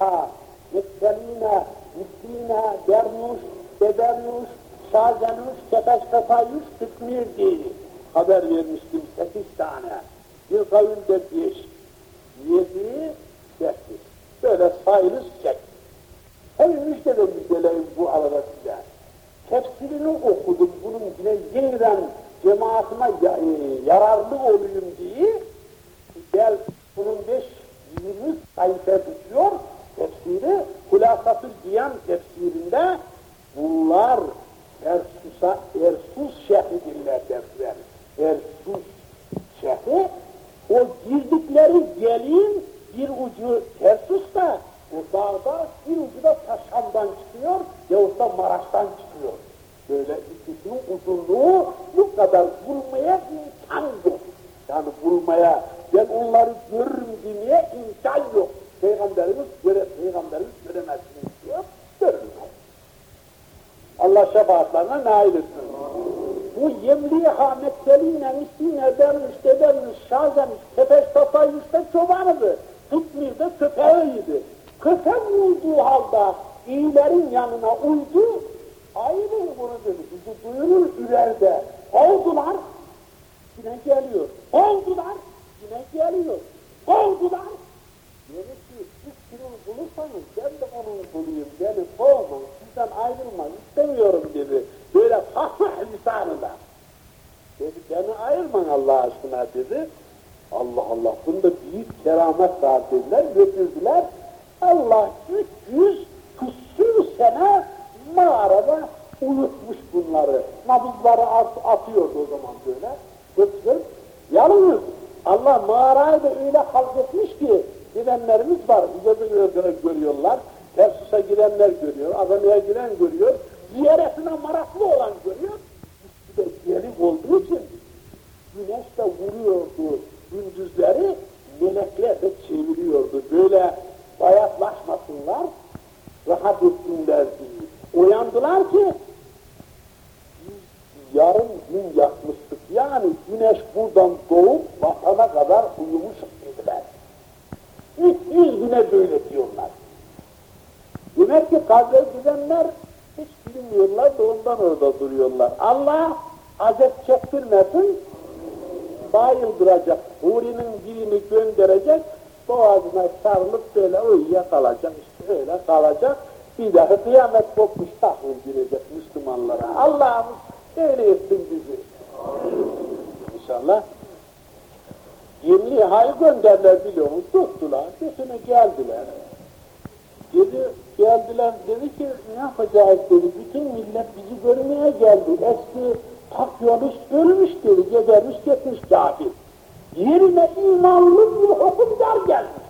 aleyha mekteline, miskine, dernuş, bedernuş, şazenuş, kepeş kafayuş, tıkmir diye haber vermiştim sekiz tane. Bir kavimde beş, yedi, sekiz. Böyle sayılı çek. Hem müjdele müjdeleyim bu arada size. Tefsirini okudum bunun yine yeniden cemaatime e, yararlı olayım diye gel bunun beş, yirmi sayfa tutuyor tefsiri Hulasatül Cihan tefsirinde bunlar Ersus'a, Ersus şehridirler derler. Ersus şehri o girdikleri gelin bir ucu Ersus'ta o dağda bir ucu da Taşan'dan çıkıyor yahut da Maraş'tan çıkıyor. Böyle ikisinin uzunluğu bu kadar bulmaya imkan yok. Yani bulmaya, ben onları görürüm demeye imkan yok. Peygamberimiz göre, Peygamberimiz göremezsiniz diyor, görürler. Allah şefaatlerine nail etsin. Bu yemliha mekteline, misline, dermiş, dedermiş, şazemiş, tepeş tafaymışta çobanıydı. Tutmir'de köpeğiydi. Köpek uyduğu halde iyilerin yanına uydu, ayrı bunu dedi. Bizi duyurur ürerde. Oldular, yine geliyor. Oldular, yine geliyor. Oldular. Ki, siz bulursanız ben de onun bulayım. Beni kovma, sizden ayrılmak istemiyorum dedi. Böyle fasih lisanıyla. Dedi, beni ayırman Allah aşkına dedi. Allah Allah, bunda büyük keramet var dediler, götürdüler. Allah 300 küsür sene mağarada unutmuş bunları. Nabızları at, atıyordu o zaman böyle. Götürüp, yalnız Allah mağarayı da öyle halk etmiş ki gidenlerimiz var, bize görüyorlar. Tersus'a girenler görüyor, Adana'ya giren görüyor, ziyaretine maraklı olan görüyor. Üstü de delik olduğu için güneş de vuruyordu gündüzleri, melekler de çeviriyordu. Böyle bayatlaşmasınlar, rahat etsinler diye. Uyandılar ki, yarım gün yatmıştık. Yani güneş buradan doğup vatana kadar uyumuşuk dediler. 300 güne böyle diyorlar. Demek ki kabre gidenler hiç bilmiyorlar da ondan orada duruyorlar. Allah azep çektirmesin, bayıldıracak, Huri'nin birini gönderecek, boğazına sarılıp böyle uyuya kalacak, işte öyle kalacak. Bir daha kıyamet kopmuş tahvil girecek Müslümanlara. Allah'ımız öyle etsin bizi. İnşallah. Yemli hay gönderler biliyor musun? Tuttular, götüne geldiler. Dedi, geldiler, dedi ki ne yapacağız dedi, bütün millet bizi görmeye geldi. Eski Takyonus ölmüş dedi, gebermiş gitmiş kafir. Yerine imanlı bir hükümdar gelmiş.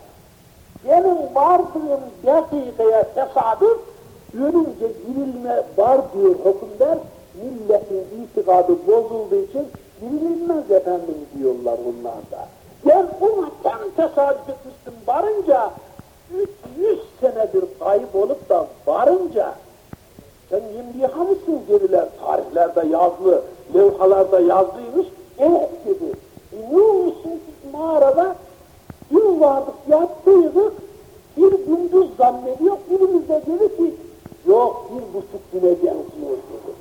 Benim vardığım dakikaya tesadüf, ölünce dirilme var diyor hükümdar, milletin itikadı bozulduğu için dirilmez efendim diyorlar onlar da. Ben ona tam tesadüf etmiştim varınca, 300 senedir kayıp olup da varınca, sen yemliha mısın dediler, tarihlerde yazlı, levhalarda yazlıymış, evet dedi. E, ne olmuşsun mağarada, gün vardık yattıydık, bir gündüz zannediyor, birimiz de dedi ki, yok bir buçuk güne benziyor dedi.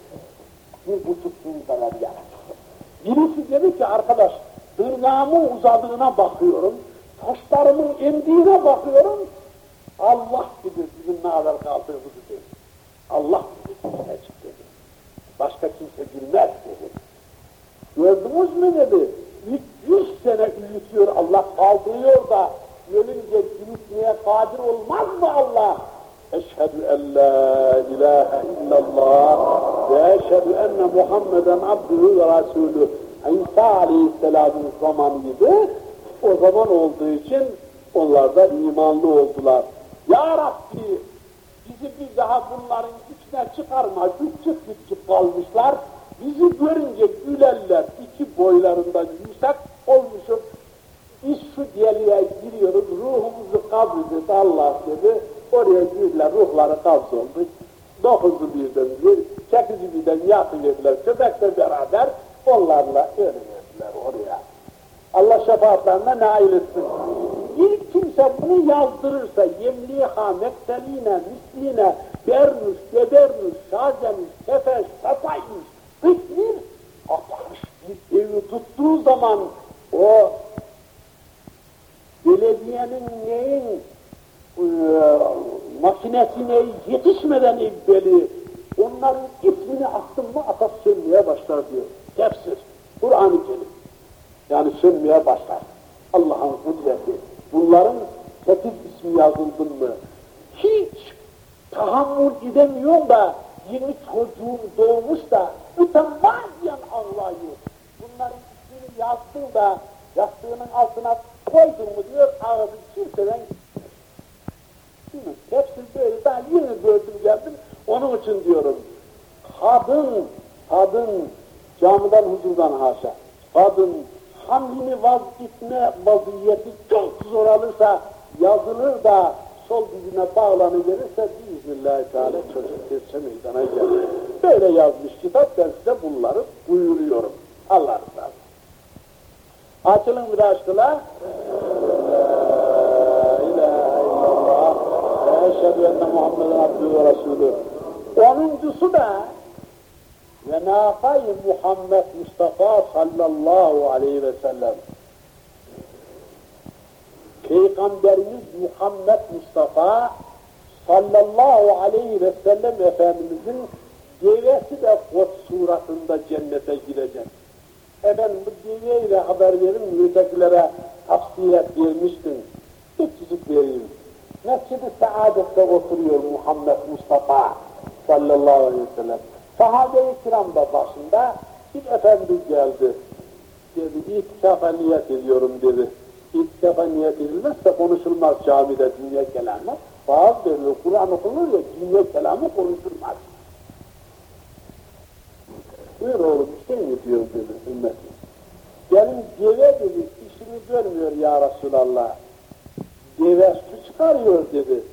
Bir buçuk gün kadar yaratıyor. Birisi dedi ki arkadaş, tırnağımın uzadığına bakıyorum, taşlarımın emdiğine bakıyorum, Allah bilir bizim ne kadar kaldığımızı dedi. Allah bilir bilecek dedi. Başka kimse bilmez dedi. Gördünüz mü dedi, 300 sene uyutuyor Allah kaldırıyor da ölünce diriltmeye kadir olmaz mı Allah? Eşhedü en la ilahe illallah ve eşhedü enne Muhammeden abdühü ve rasulü. İsa aleyhisselamın zamanıydı. O zaman olduğu için onlar da imanlı oldular. Ya Rabbi bizi bir daha bunların içine çıkarma, küçük küçük kalmışlar. Bizi görünce gülerler, iki boylarından yüksek olmuşum. Biz şu deliğe giriyoruz, ruhumuzu kabz Allah dedi. Oraya girdiler, ruhları kabz. Dokuzu birden, sekizi birden yatıverdiler, köpekle beraber onlarla ölüverdiler oraya. Allah şefaatlerine nail etsin. Kim kimse bunu yazdırırsa yemliha, mekteline, misline, bernus, gebernus, şazenus, kefeş, safayus, kıtmir, 61 evi tuttuğu zaman o belediyenin neyin e, makinesine yetişmeden evveli onların ismini mı atas sönmeye başlar diyor. Tefsir, Kur'an-ı Kerim. Yani sönmeye başlar. Allah'ın kudreti. Bunların sekiz ismi yazıldın mı? Hiç tahammül edemiyor da yeni çocuğun doğmuş da mütemadiyen ağlıyor. Bunların ismini yazdın da yastığının altına koydun mu diyor ağzı kimseden Hepsi böyle daha yeni gördüm geldim onun için diyorum kadın kadın camiden huzurdan haşa kadın hamlini vazgeçme vaziyeti çok zor alırsa yazılır da sol dizine bağlanıverirse biiznillahü teala çocuk geçse meydana gelir. Böyle yazmış kitap ben size bunları buyuruyorum. Allah razı. Açılın bir aşkına. Eşhedü enne Muhammeden abdühü ve resulü. Onuncusu da ve nafay Muhammed Mustafa sallallahu aleyhi ve sellem. Peygamberimiz Muhammed Mustafa sallallahu aleyhi ve sellem Efendimizin devesi de koç suratında cennete girecek. Efendim bu deveyle haber verin, mürdekilere tavsiyet vermiştim. Küçücük vereyim. Mescid-i Saadet'te oturuyor Muhammed Mustafa sallallahu aleyhi ve sellem. Sahabe-i kiram da başında bir efendi geldi. Dedi, itikafa niyet ediyorum dedi. İtikafa niyet edilmezse konuşulmaz camide dünya kelamı. Bazı verilir, Kur'an okunur ya dünya kelamı konuşulmaz. Buyur oğlum işte mi diyor dedi ümmetim. Benim deve dedi işini görmüyor ya Resulallah. Deve su çıkarıyor dedi.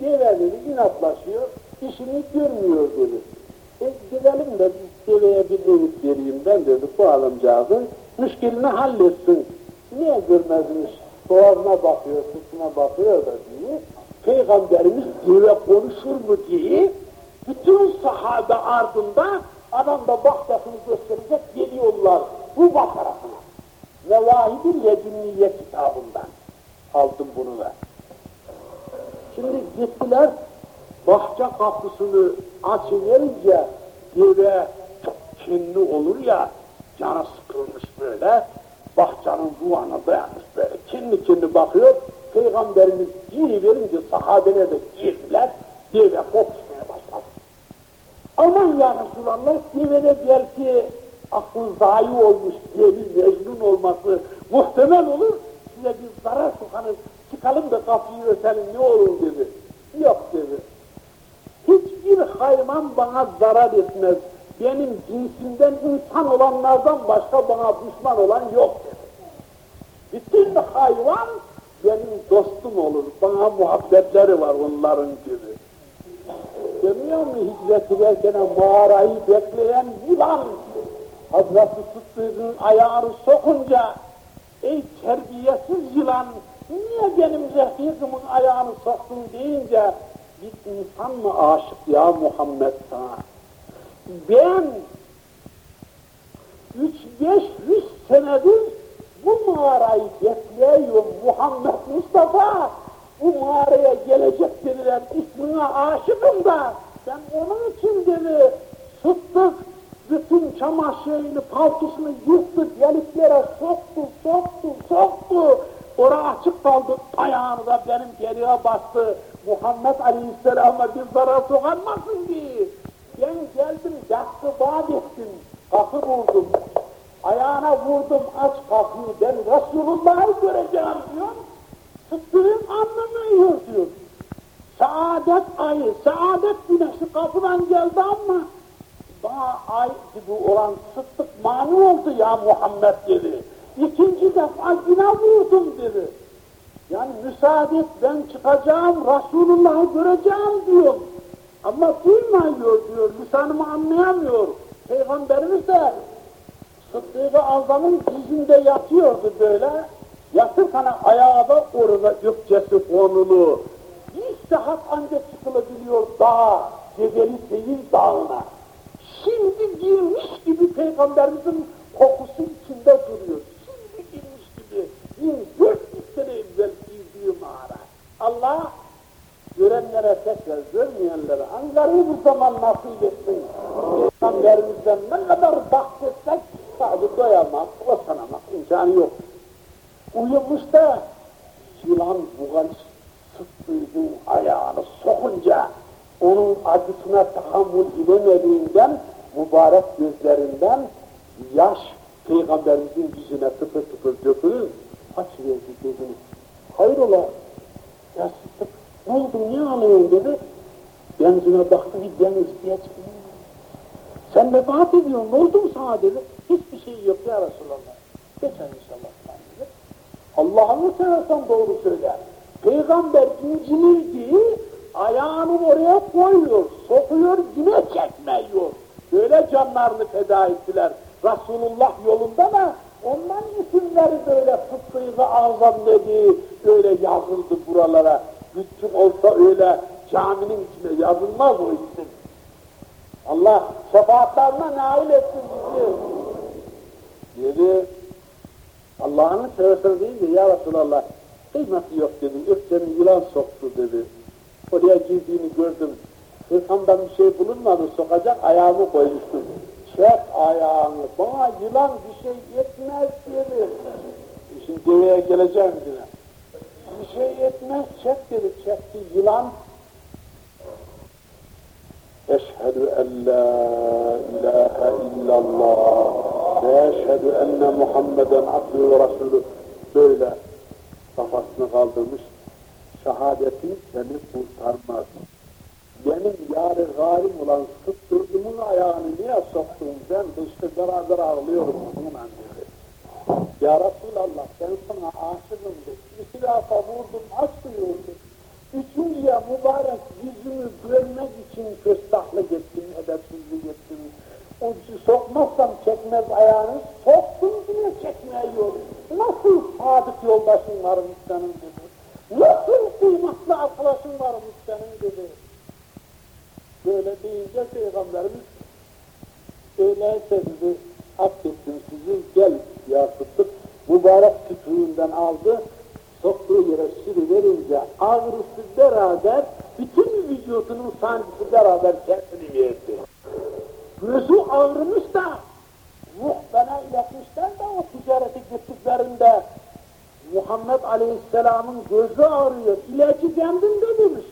Deve dedi inatlaşıyor, işini görmüyor dedi. E gidelim de öğüt vereyim ben dedi bu adamcağızın müşkilini halletsin. Niye görmezmiş? Boğazına bakıyor, sütüne bakıyor da diye. Peygamberimiz deve konuşur mu diye bütün sahabe ardında adam da bahçesini gösterecek geliyorlar bu bakarasına. Mevahid-i Ledünniye kitabından aldım bunu da. Şimdi gittiler bahçe kapısını açıverince çok kinli olur ya canı sıkılmış böyle bahçenin duvarına dayanmış böyle kinli kinli bakıyor Peygamberimiz verince sahabeler de girdiler deve kopuşmaya başladı. Aman ya Resulallah devede belki aklı zayi olmuş deli mecnun olması muhtemel olur size bir zarar sokanız çıkalım da kapıyı ötelim ne olur dedi. Yok dedi. Hiçbir hayvan bana zarar etmez. Benim cinsimden insan olanlardan başka bana düşman olan yok. Bütün hayvan benim dostum olur. Bana muhabbetleri var onların gibi. Demiyor mu hicret ederken mağarayı bekleyen yılan Hazreti Sıddık'ın ayağını sokunca ey terbiyesiz yılan niye benim refikimin ayağını soktun deyince bir insan mı aşık ya Muhammed sana? Ben üç beş yüz senedir bu mağarayı bekliyorum Muhammed Mustafa bu mağaraya gelecek denilen ismine aşıkım da ben onun için dedi sıddık bütün çamaşırını, paltosunu yıktı, deliklere soktu, soktu, soktu. Ora açık kaldı, ayağını da benim geriye bastı. Muhammed Aleyhisselam'a bir zarar sokanmasın diye. Ben geldim, yaktı, vaat ettim, kapı buldum. Ayağına vurdum, aç kapıyı, ben Resulullah'ı göreceğim diyor. Sıktığım anlamıyor diyor. Saadet ayı, saadet güneşi kapıdan geldi ama bana ay gibi olan sıddık mani oldu ya Muhammed dedi. İkinci defa yine vurdum dedi. Yani müsaade et ben çıkacağım, Resulullah'ı göreceğim diyor. Ama duymuyor diyor, lisanımı anlayamıyor. Peygamberimiz de Sıddık-ı Azam'ın dizinde yatıyordu böyle. Yatırkana ayağı da orada gökçesi konulu. Bir saat ancak çıkılabiliyor dağa, Cebeli Seyir Dağı'na. Şimdi girmiş gibi Peygamberimizin kokusu içinde duruyor. Şimdi girmiş gibi. 1400 sene evvel girdiği mağara. Allah görenlere tekrar, görmeyenlere angarı bu zaman nasip etsin. Peygamberimizden ne kadar bahsetsek sadece doyamaz, o sanamak imkanı yok. Uyumuş da yılan buğal sıttığının ayağını sokunca onun acısına tahammül edemediğinden mübarek gözlerinden yaş Peygamberimizin yüzüne tıpır tıpır dökülür. Aç verdi gözünü. Hayrola ya sıktık ne oldu niye ağlıyorsun dedi. Benzine baktı bir deniz çıkıyor. Sen vefat ediyorsun ne oldu mu sana dedi. Hiçbir şey yok ya Resulallah. Geçer inşallah dedi. Allah'ını seversen doğru söyler. Peygamber incinir ayağını oraya koyuyor, sokuyor, yine çekmiyor. Böyle canlarını feda ettiler. Resulullah yolunda da ondan isimleri böyle fıkkıyı azam dedi, öyle yazıldı buralara. Küçük olsa öyle caminin içine yazılmaz o isim. Allah şefaatlerine nail etsin bizi. Dedi, Allah'ını seversen deyince ya Resulallah kıymeti yok dedi, öfkeni yılan soktu dedi. Oraya girdiğini gördüm. Hırkamdan bir şey bulunmadı, sokacak ayağımı koymuştum. Ayağını, bana yılan bir şey yetmez dedi. Şimdi deveye geleceğim yine. Bir şey yetmez, çek dedi, çekti yılan. Eşhedü en la ilahe illallah ve eşhedü enne Muhammeden abdü ve resulü böyle kafasını kaldırmış şehadetin seni kurtarmaz. Benim yarı garim olan sıktırdığımın ayağını niye soktun ben de işte beraber ağlıyorum bununla dedi. Ya Resulallah ben sana aşığım dedi. İki defa vurdum açmıyordu. Üçüncüye mübarek yüzünü görmek için köstahlık ettim, edepsizlik ettim. O sokmazsam çekmez ayağını, soktum yine çekmiyor. Nasıl sadık yoldaşın varmış senin dedi. Nasıl kıymetli arkadaşın varmış senin dedi. Böyle deyince Peygamberimiz öyleyse dedi, affettim sizi, gel ya Sıddık. Mübarek tütüğünden aldı, soktuğu yere sürüverince ağrısı beraber, bütün vücudunun sancısı beraber kendini verdi. Gözü ağrımış da, ruhbana iletmişler de o ticareti gittiklerinde Muhammed Aleyhisselam'ın gözü ağrıyor, ilacı kendinde demiş.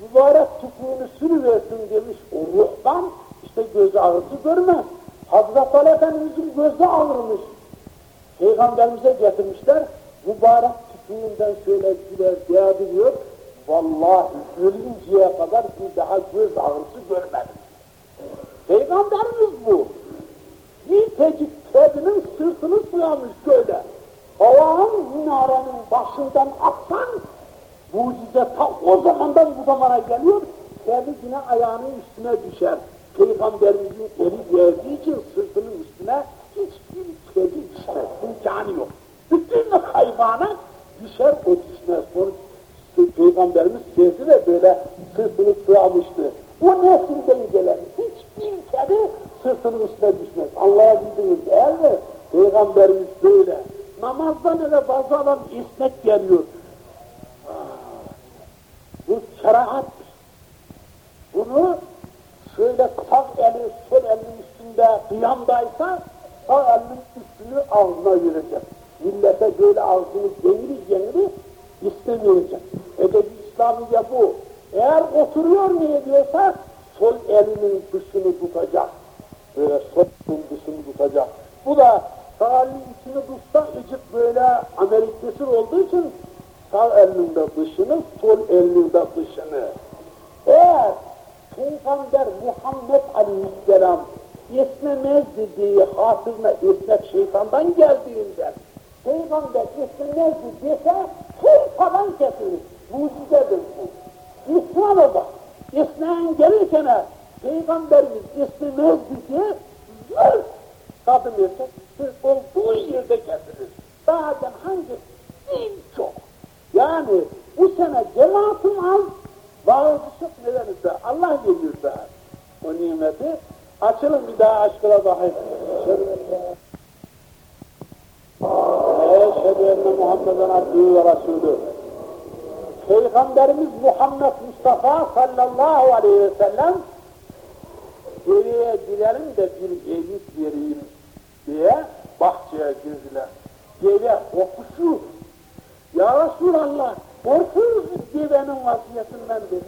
Mübarek tüpüğünü sürüversin demiş, o ruhban işte göz ağrısı görmez. Hazreti Ali Efendimiz'in gözü ağrımış. Peygamberimize getirmişler, mübarek tüpüğünden şöyle güler yağdırıyor, vallahi ölünceye kadar bir daha göz ağrısı görmedim. Peygamberimiz bu. Bir tecik kedinin sırtını sıyamış şöyle. Allah'ın minarenin başından atsan, mucize ta o zamandan bu zamana geliyor, kendi yine ayağının üstüne düşer. Peygamberimizin eli verdiği için sırtının üstüne hiçbir kedi düşmez, imkanı yok. Bütün hayvana düşer o düşmez. Onu Peygamberimiz sevdi ve böyle sırtını sıvamıştı. O nesilden gelen hiçbir kedi sırtının üstüne düşmez. Anlayabildiniz değil mi? Peygamberimiz böyle. Namazdan öyle bazı adam ismek geliyor. Bu şeraattir. Bunu şöyle sağ eli sol elinin üstünde kıyamdaysa sağ elinin üstünü ağzına verecek. Millete böyle ağzını gemiri gemiri istemeyecek. Edebi İslamiye bu. Eğer oturuyor mu diyorsa sol elinin dışını tutacak. Böyle sol elinin dışını tutacak. Bu da sağ elinin içini tutsa ecik böyle Amerikasır olduğu için sağ elinde dışını, sol elinde dışını. Eğer Peygamber Muhammed Aleyhisselam esnemez dediği hatırına esnek şeytandan geldiğinden Peygamber esnemezdi dese hırpadan kesilir. Mucizedir bu. İslam'a bak. Esneyen gelirken Peygamberimiz esnemezdi diye zırh kadın erkek olduğu yerde kesilir. Bazen hangi? Din çok. Yani bu sene cemaatim az, bazı çok nedense Allah veriyor daha o nimeti. Açılın bir daha aşkına bakayım. Eşhedü enne Muhammeden abdühü ve Resulü. Peygamberimiz Muhammed Mustafa sallallahu aleyhi ve sellem geriye girelim de bir elit vereyim diye bahçeye girdiler. Deve okuşu. Ya Resulallah korkuyoruz biz devenin vaziyetinden dedi.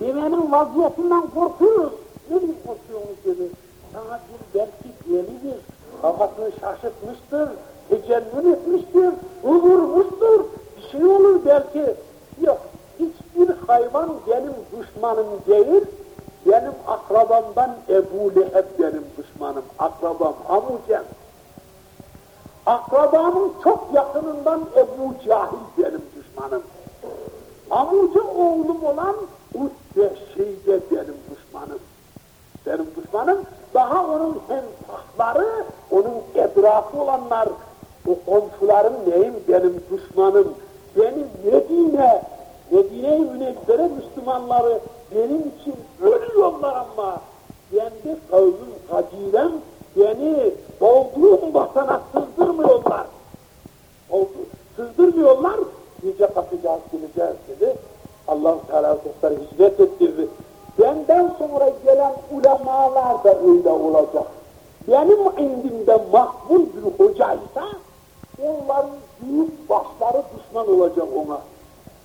Devenin vaziyetinden korkuyoruz. Ne mi korkuyorsunuz dedi. Sana bir belki delidir. Kafasını şaşırtmıştır. Tecennün etmiştir. Vurmuştur. Bir şey olur belki. Yok. Hiçbir hayvan benim düşmanım değil. Benim akrabamdan Ebu Leheb benim düşmanım. Akrabam, amucem. Akrabamın çok yakınından Ebu Cahil benim düşmanım. Amuca oğlum olan Utbe şeyde benim düşmanım. Benim düşmanım daha onun hemsahları, onun etrafı olanlar, o komşularım neyim benim düşmanım. Benim Medine, Medine-i Münevvere Müslümanları benim için ölüyorlar ama kendi kavmim, kabilem beni olduğum vatana sızdırmıyorlar. Oldu, sızdırmıyorlar, nice kapacağız, geleceğiz dedi. allah Teala dostları hizmet ettirdi. Benden sonra gelen ulemalar da öyle olacak. Benim indimde makbul bir hocaysa, onların büyük başları düşman olacak ona.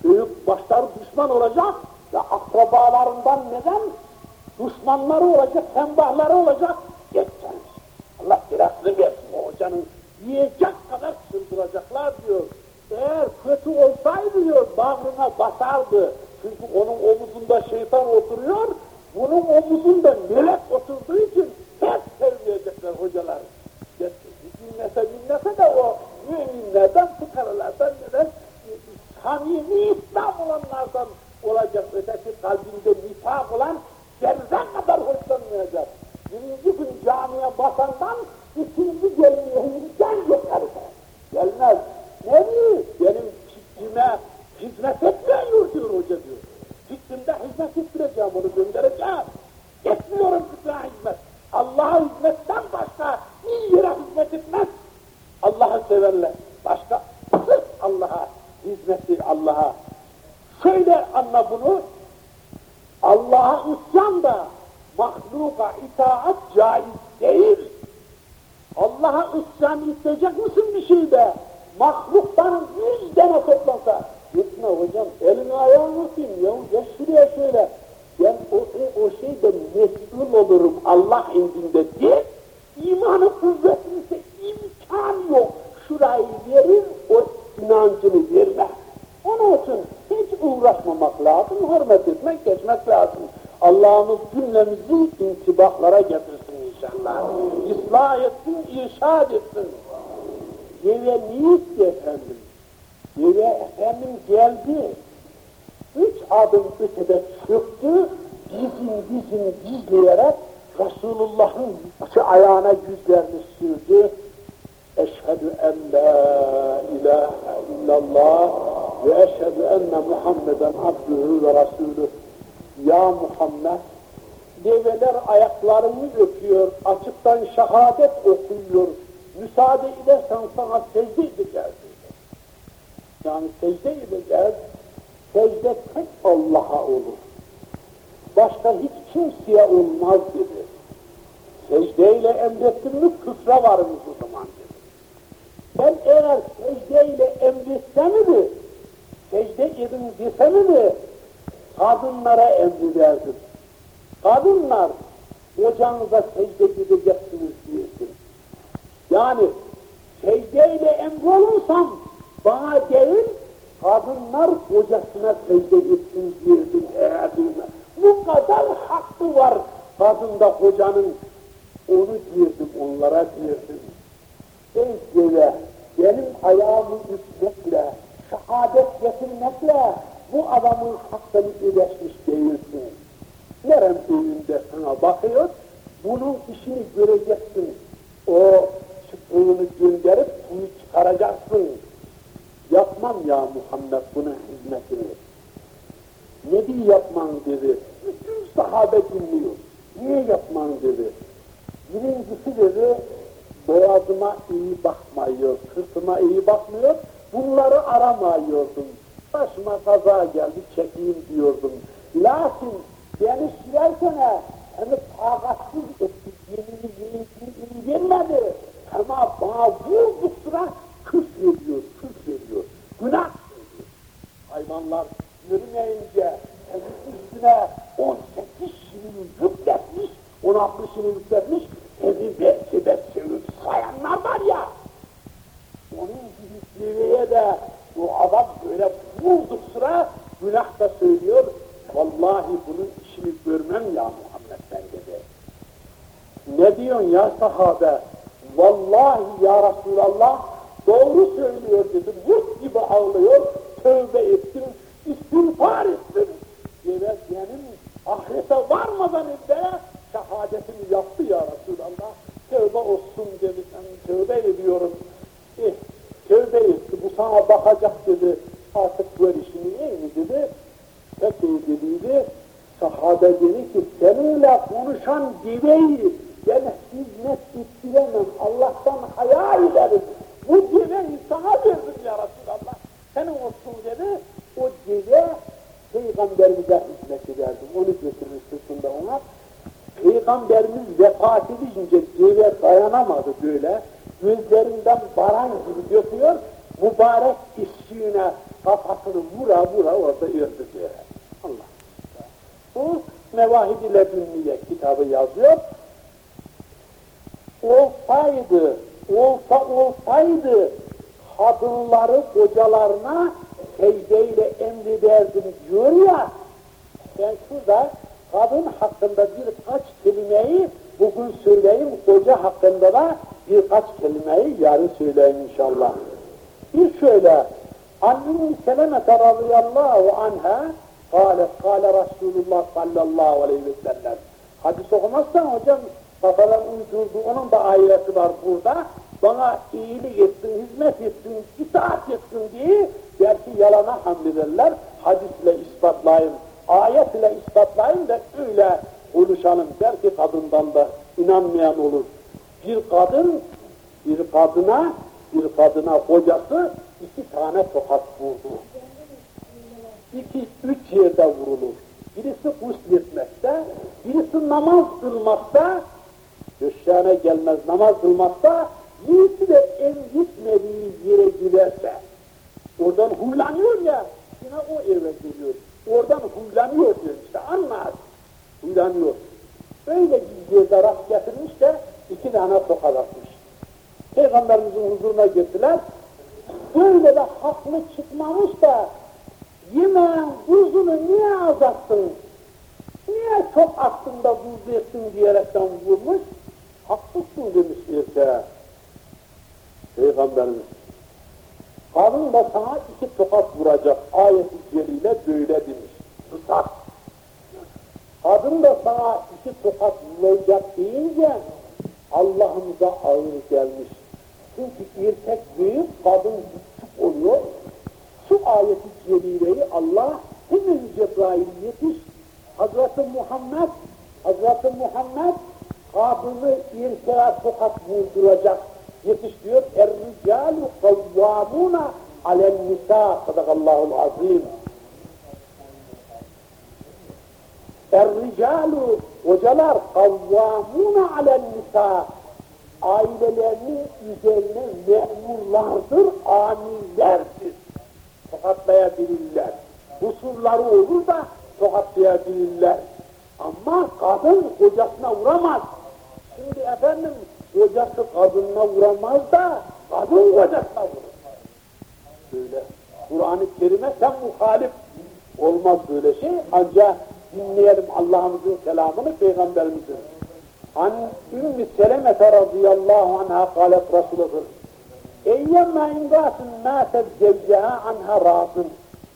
Büyük başları düşman olacak ve akrabalarından neden? Düşmanları olacak, hembahları olacak. Allah kirasını versin o hocanın. Yiyecek kadar çıldıracaklar diyor. Eğer kötü olsaydı diyor, bağrına basardı. Çünkü onun omuzunda şeytan oturuyor, bunun omuzunda melek oturduğu için hep sevmeyecekler hocalar. Dinlese dinlese de o müminlerden, fıkaralardan, neden, samimi İslam olanlardan olacak. Öteki kalbinde nifak olan zerre kadar hoşlanmayacak. Birinci gün camiye basandan ikinci gelmeye imkan yok herife. Gelmez. Ne diyor? Benim fikrime hizmet etmiyor diyor hoca diyor. Fikrimde hizmet ettireceğim, onu göndereceğim. Etmiyorum fikre hizmet. Allah'a hizmetten başka bir yere hizmet etmez. Allah'ı severler. Başka sırf Allah'a hizmeti Allah'a. Şöyle anla bunu. Allah'a isyan da mahluka itaat caiz değil. Allah'a isyan isteyecek misin bir şeyde? Mahluktan yüz tane toplansa. Gitme hocam, elini ayağını öpeyim ya, ya şuraya şöyle. Ben o, o, o şeyde mesul olurum Allah indinde diye, imanı kuvvetliyse imkan yok. Şurayı verir, o inancını vermez. Onun için hiç uğraşmamak lazım, hürmet etmek, geçmek lazım. Allah'ımız cümlemizi intibahlara getirsin inşallah. İslah etsin, irşad etsin. Deve niyet efendim. Deve efendim geldi. Üç adım ötede çöktü, dizin dizin dizleyerek Resulullah'ın ayağına yüzlerini sürdü. Eşhedü en la ilahe illallah ve eşhedü enne Muhammeden abdühü ve rasulü. Ya Muhammed, develer ayaklarını öpüyor, açıktan şehadet okuyor. Müsaade edersen sana secde edeceğiz. Yani secde edeceğiz. Secde tek Allah'a olur. Başka hiç kimseye olmaz dedi. Secdeyle emrettin mi küfre varırız o zaman dedi. Ben eğer secdeyle emretsem mi, secde edin desem mi, kadınlara emrederdim. Kadınlar, kocanıza secde edeceksiniz diyesin. Yani secdeyle emrolunsam, bana değil, kadınlar kocasına secde etsin diyesin eğer bilmez. Bu kadar hakkı var kadında kocanın, onu diyirdim, onlara diyirdim. Ey benim ayağımı ütmekle, şehadet getirmekle bu adamın hakkını ödeşmiş değilsin. Nerem evinde sana bakıyor, bunun işini göreceksin. O ığını gönderip bunu çıkaracaksın. Yapmam ya Muhammed bunun hizmetini. Ne diye yapman dedi. Bütün sahabe dinliyor. Niye yapman dedi. Birincisi dedi, boğazıma iyi bakmıyor, sırtıma iyi bakmıyor, bunları aramayordum. Başıma kaza geldi, çekeyim diyordum. Lakin beni sürerken hem takatsız etti, yenini yenini vermedi. Ama bana vurdukça küf veriyor, küf veriyor. Günah veriyor. Hayvanlar yürümeyince hem üstüne 18 şirin yükletmiş, 16 şirin yükletmiş, evi bersebet sevip sayanlar var ya. Onun gibi seviyeye de bu adam böyle vurduk sıra günah da söylüyor. Vallahi bunun işini görmem ya Muhammed ben dedi. Ne diyorsun ya sahabe? Vallahi ya Resulallah doğru söylüyor dedi. Vurt gibi ağlıyor. Tövbe ettim, istiğfar ettim. Evet benim ahirete varmadan önce şehadetimi yaptı ya Resulallah. Tövbe olsun dedi. Ben tövbe ediyorum. Eh, tövbe etti. Bu sana bakacak dedi. Artık bu işini iyi mi dedi. Peki dediydi. Sahabe dedi ki seninle konuşan diveyi ben hizmet ettiremem. Allah'tan haya ederim. Bu diveyi sana verdim ya Resulallah. Senin olsun dedi. O deve Peygamberimize hizmet ederdi. Onu götürmüş sırtında ona. Peygamberimiz vefat edince deve dayanamadı böyle. Gözlerinden baran gibi döküyor. Mübarek işçiğine kafasını vura vura orada öldü diye. Allah. Bu Mevahid-i Ledünniye kitabı yazıyor. Olsaydı, olsa olsaydı kadınları kocalarına secdeyle emrederdim diyor ya, ben şurada kadın hakkında birkaç kelimeyi bugün söyleyeyim, koca hakkında da birkaç kelimeyi yarın söyleyeyim inşallah. Bir şöyle, Annem Selemete radıyallahu anha kâle kâle Resulullah sallallahu aleyhi ve sellem. Hadis okumazsan hocam kafadan uydurdu, onun da ayeti var burada. Bana iyilik etsin, hizmet etsin, itaat etsin diye belki yalana hamlederler. Hadisle ispatlayın, ayetle ispatlayın da öyle konuşalım. Belki kadından da inanmayan olur. Bir kadın, bir kadına, bir kadına kocası iki tane tokat vurdu. İki, üç yerde vurulur. Birisi gusletmekte, birisi namaz kılmakta, döşeğine gelmez namaz kılmakta, birisi de en gitmediği yere giderse, oradan huylanıyor ya, yine o eve geliyor. Oradan huylanıyor diyor işte, anlar. Huylanıyor. Öyle bir yerde rast getirmiş de iki tane tokat atmış. Peygamberimizin huzuruna gittiler, böyle de haklı çıkmamış da yemeğin buzunu niye azattın, niye çok attın da buz ettin diyerekten vurmuş, haklısın demiş erkeğe. Peygamberimiz, kadın da sana iki tokat vuracak ayeti celile böyle demiş, tutak. Kadın da sana iki tokat vuracak deyince Allah'ımıza ağır gelmiş. Çünkü erkek büyük, kadın küçük oluyor. Şu ayeti celileyi Allah hemen Cebrail yetiş, Hazreti Muhammed, Hazreti Muhammed kadını erkeğe tokat vurduracak. Yetiş diyor, Er-ricalu kavvamuna alen nisa, sadakallahul azim. Er-ricalu, hocalar kavvamuna alen nisa, ailelerinin üzerine memurlardır, amirlerdir. Tokatlayabilirler. Kusurları olur da tokatlayabilirler. Ama kadın kocasına vuramaz. Şimdi efendim kocası kadınına vuramaz da kadın kocasına vurur. Böyle. Kur'an-ı Kerim'e sen muhalif olmaz böyle şey. Ancak dinleyelim Allah'ımızın kelamını, Peygamberimizin. An Ümmü Selemete radıyallahu anha kalet Resulüdür. Eyyemmâ imrâsın mâtet zevceha anha râsın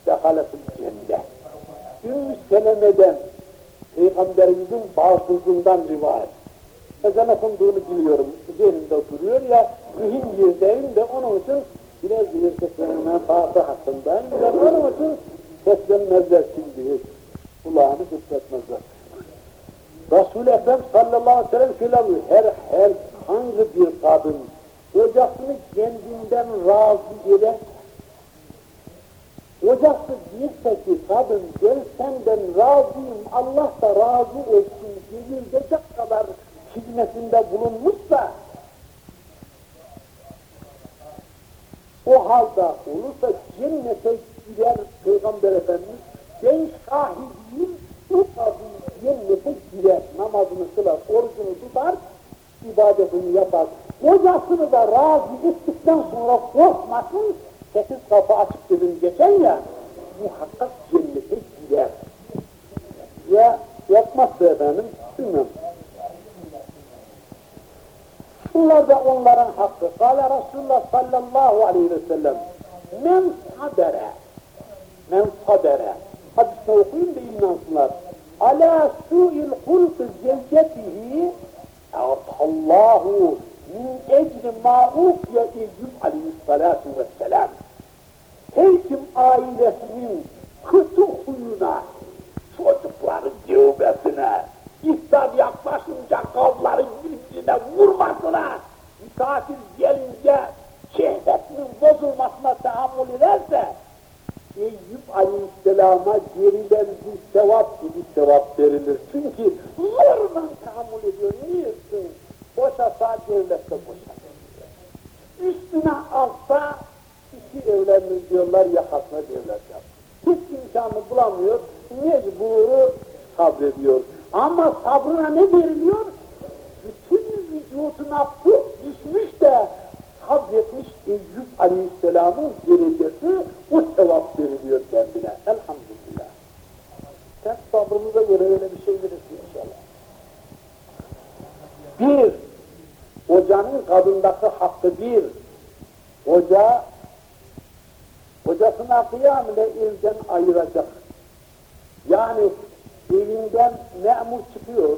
dekaletul cennet. Ümmü Seleme'den Peygamberimizin bağımsızlığından rivayet. Ezan okunduğunu biliyorum. Zihnimde duruyor ya, mühim yerdeyim de onun için biraz erkeklerin menfaati hakkındayım de onun için seslenmezler şimdi hiç. Kulağını kıtlatmazlar. Resul-i Ekrem sallallahu aleyhi ve sellem şöyle. Her, her hangi bir kadın kocasını kendinden razı eder, kocası değilse ki kadın ben senden razıyım, Allah da razı olsun denilecek kadar hizmetinde bulunmuşsa o halde olursa cennete gider Peygamber Efendimiz ben şahidiyim o kadın cennete girer namazını kılar, orucunu tutar ibadetini yapar. Kocasını da razı ettikten sonra korkmasın, sekiz kapı açık dedim geçen ya, muhakkak cennete gider. Ya yapmazsa efendim, bilmiyorum. Bunlar da onların hakkı. Kale Resulullah sallallahu aleyhi ve sellem, men sabere, men sabere, hadisini okuyun da inansınlar. Ala su'il hulkı zevcetihi Allahu min ecri ma ufiye Eyyub aleyhissalatu vesselam. Her kim ailesinin kötü huyuna, çocukların cevbesine, iftar yaklaşınca kalları birbirine vurmasına, misafir gelince şehvetinin bozulmasına tahammül ederse, Eyüp Aleyhisselam'a verilen bir sevap gibi sevap verilir. Çünkü zorla tahammül ediyor. Niyesin? Boşasa devlette boşa. Üstüne alsa iki evlenir diyorlar yakasına devlet yap. Hiç imkanı bulamıyor. Mecburu sabrediyor. Ama sabrına ne veriliyor? Bütün vücuduna put düşmüş de sabretmiş Eyüp Aleyhisselam'ın derecesi o sevap veriliyor kendine. Elhamdülillah. Sen sabrımıza göre öyle bir şey verirsin inşallah. Bir, hocanın kadındaki hakkı bir, hoca, hocasına kıyamle evden ayıracak. Yani evinden memur çıkıyor,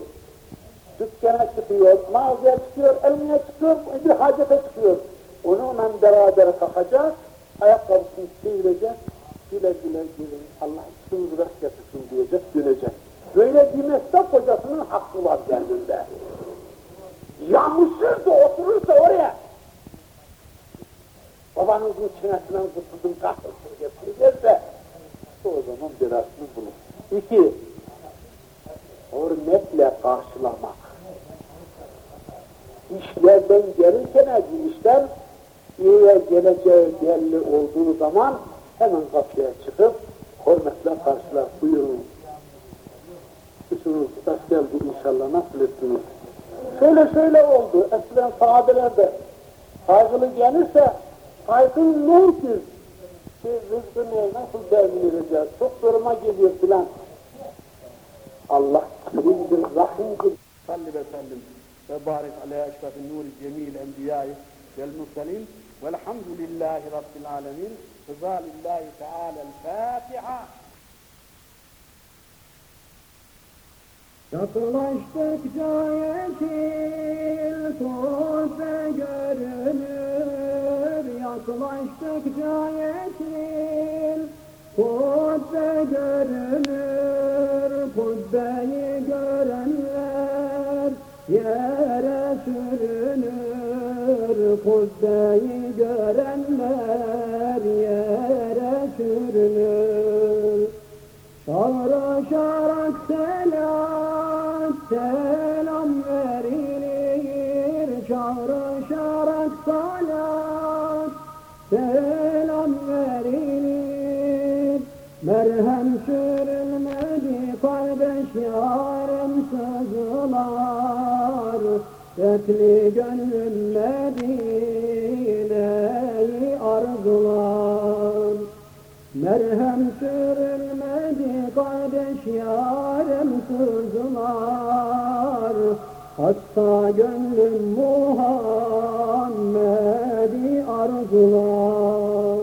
dükkana çıkıyor, mağazaya çıkıyor, evine çıkıyor, bir hacete çıkıyor. Onunla beraber kalkacak, ayakkabısını çevirecek, güle güle gelin, Allah işinizi rast getirsin diyecek, dönecek. Böyle demezse kocasının hakkı var kendinde. Yamışır da oturursa oraya, babanızın çenesinden kurtuldum, kahretsin getirirse, o zaman birasını bulur. İki, hürmetle karşılamak. İşlerden gelirken işler iyiye geleceği belli olduğu zaman hemen kapıya çıkıp hürmetle karşılar. Buyurun. Üçünüz hoş geldi inşallah. Nasıl ettiniz? Şöyle şöyle oldu, eskiden sahabelerde kaygılı gelirse, kaygın ne için? Şey, rızkını nasıl temin edeceğiz, çok duruma geliyor filan. Allah kerimdir, rahimdir. Salli ve sellim ve barik aleyhi eşrefi nuri cemil enbiyayı vel mursalin velhamdülillahi rabbil alemin. Rıza lillahi teala el-Fatiha. Yaklaştıkça yeşil kubbe görünür, yaklaştıkça yeşil kubbe görünür, kubbeyi görenler yere sürünür, kubbeyi görenler Çağrışarak selam, selam verilir. Çağrışarak salat, selam verilir. Merhem sürülmedi kardeş yarım sızılar. Dertli gönlüm kardeş yarım sızlar Hasta gönlüm Muhammed'i arzular.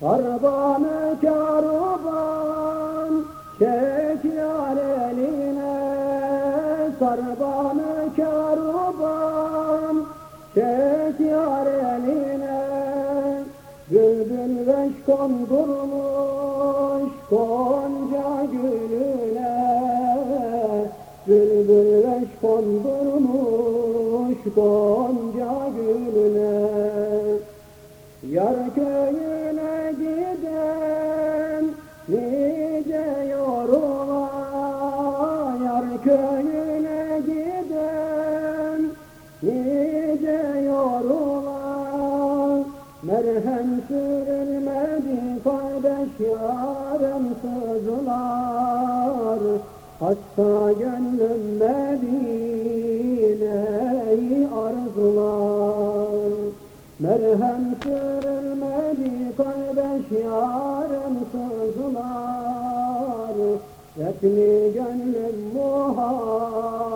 Karbanı karban kondurmuş Gonca gülüne Bülbül leş kondurmuş Gonca gülüne. Yar köyüne Hasta gönlüm Medine'yi arzular. Merhem sürülmedi kardeş yarım sızlar Etli gönlüm Muhammed